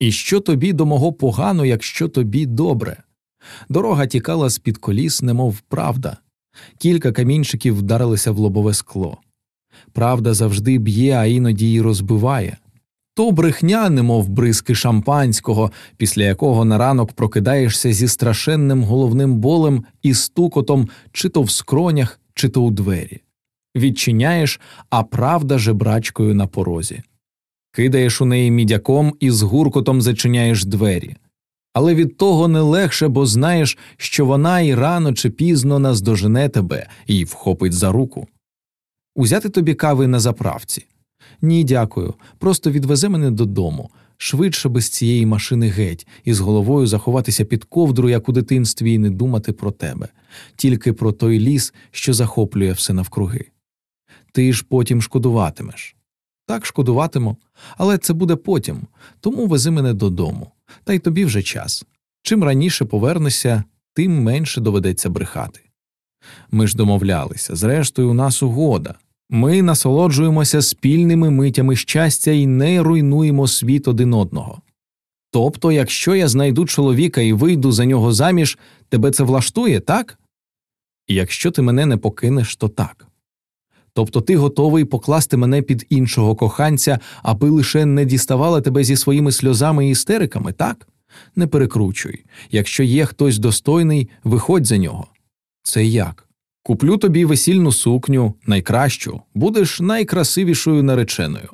І що тобі до мого погано, якщо тобі добре? Дорога тікала з під коліс, немов правда. Кілька камінчиків вдарилися в лобове скло. Правда завжди б'є, а іноді й розбиває. То брехня, немов бризки шампанського, після якого на ранок прокидаєшся зі страшенним головним болем і стукотом, чи то в скронях, чи то у двері. Відчиняєш, а правда жебрачкою на порозі. Кидаєш у неї мідяком і з гуркотом зачиняєш двері. Але від того не легше, бо знаєш, що вона і рано чи пізно наздожене тебе і вхопить за руку. Узяти тобі кави на заправці. Ні, дякую. Просто відвезе мене додому, швидше без цієї машини геть, і з головою заховатися під ковдру, як у дитинстві, і не думати про тебе, тільки про той ліс, що захоплює все навкруги. Ти ж потім шкодуватимеш. Так, шкодуватиму, але це буде потім, тому вези мене додому, та й тобі вже час. Чим раніше повернешся, тим менше доведеться брехати. Ми ж домовлялися, зрештою, у нас угода. Ми насолоджуємося спільними митями щастя і не руйнуємо світ один одного. Тобто, якщо я знайду чоловіка і вийду за нього заміж, тебе це влаштує, так? І якщо ти мене не покинеш, то так. Тобто ти готовий покласти мене під іншого коханця, аби лише не діставала тебе зі своїми сльозами і істериками, так? Не перекручуй. Якщо є хтось достойний, виходь за нього. Це як? Куплю тобі весільну сукню, найкращу, будеш найкрасивішою нареченою.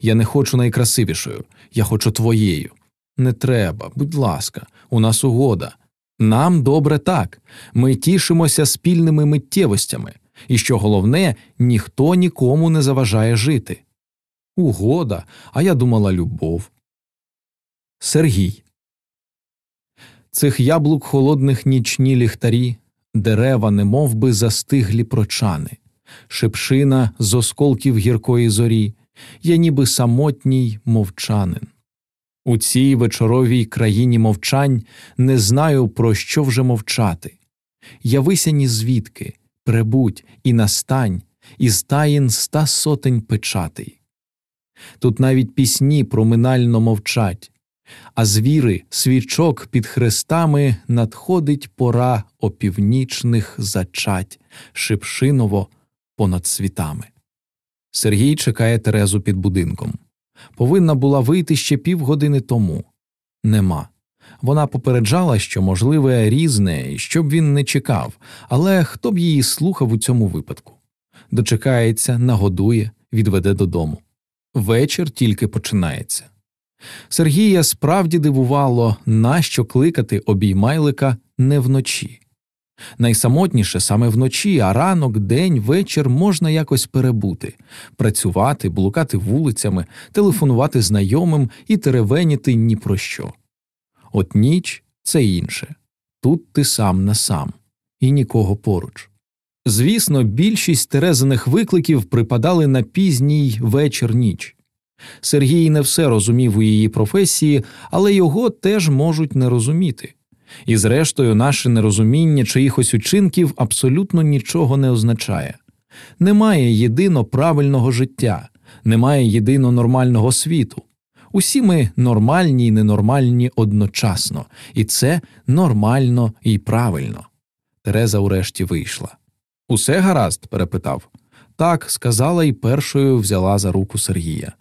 Я не хочу найкрасивішою, я хочу твоєю. Не треба, будь ласка, у нас угода. Нам добре так, ми тішимося спільними миттєвостями, і що головне, ніхто нікому не заважає жити. Угода, а я думала любов. Сергій. Цих яблук холодних нічні ліхтарі, дерева, немов би застиглі прочани, шипшина з осколків гіркої зорі, я ніби самотній мовчанин. У цій вечоровій країні мовчань не знаю, про що вже мовчати. Явися ні звідки, прибудь і настань, із таїн ста сотень печатий. Тут навіть пісні проминально мовчать, а звіри свічок під хрестами надходить пора опівнічних зачать шипшиново понад світами. Сергій чекає Терезу під будинком. Повинна була вийти ще півгодини тому. Нема. Вона попереджала, що можливе різне, і щоб він не чекав, але хто б її слухав у цьому випадку? Дочекається, нагодує, відведе додому. Вечір тільки починається. Сергія справді дивувало, нащо кликати обіймайлика не вночі. Найсамотніше саме вночі, а ранок, день, вечір можна якось перебути, працювати, блукати вулицями, телефонувати знайомим і теревеніти ні про що. От ніч це інше тут ти сам на сам і нікого поруч. Звісно, більшість терезаних викликів припадали на пізній вечір ніч. Сергій не все розумів у її професії, але його теж можуть не розуміти. І, зрештою, наше нерозуміння чиїхось учинків абсолютно нічого не означає. Немає єдино правильного життя, немає єдино нормального світу. Усі ми нормальні і ненормальні одночасно, і це нормально і правильно. Тереза урешті вийшла. Усе гаразд? перепитав. Так, сказала і першою взяла за руку Сергія.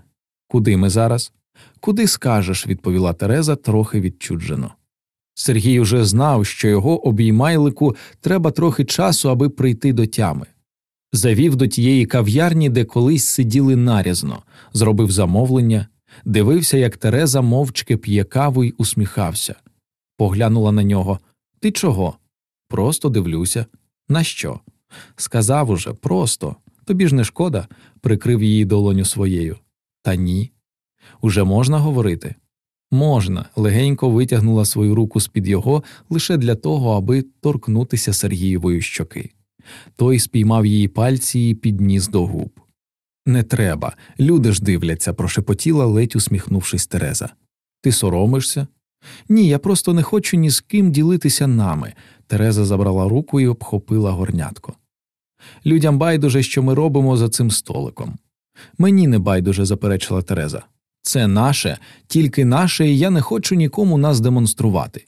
Куди ми зараз? Куди скажеш, відповіла Тереза трохи відчуджено. Сергій уже знав, що його обіймайлику треба трохи часу, аби прийти до тями. Завів до тієї кав'ярні, де колись сиділи нарізно, зробив замовлення, дивився, як Тереза мовчки п'є каву й усміхався. Поглянула на нього Ти чого? Просто дивлюся. На що? Сказав уже, просто. Тобі ж не шкода, прикрив її долоню своєю. Та ні. Уже можна говорити? Можна, легенько витягнула свою руку з під його лише для того, аби торкнутися Сергієвої щоки. Той спіймав її пальці і підніс до губ. Не треба, люди ж дивляться, прошепотіла, ледь усміхнувшись Тереза. Ти соромишся? Ні, я просто не хочу ні з ким ділитися нами. Тереза забрала руку і обхопила горнятко. Людям байдуже, що ми робимо за цим столиком. Мені не байдуже, заперечила Тереза. Це наше, тільки наше, і я не хочу нікому нас демонструвати.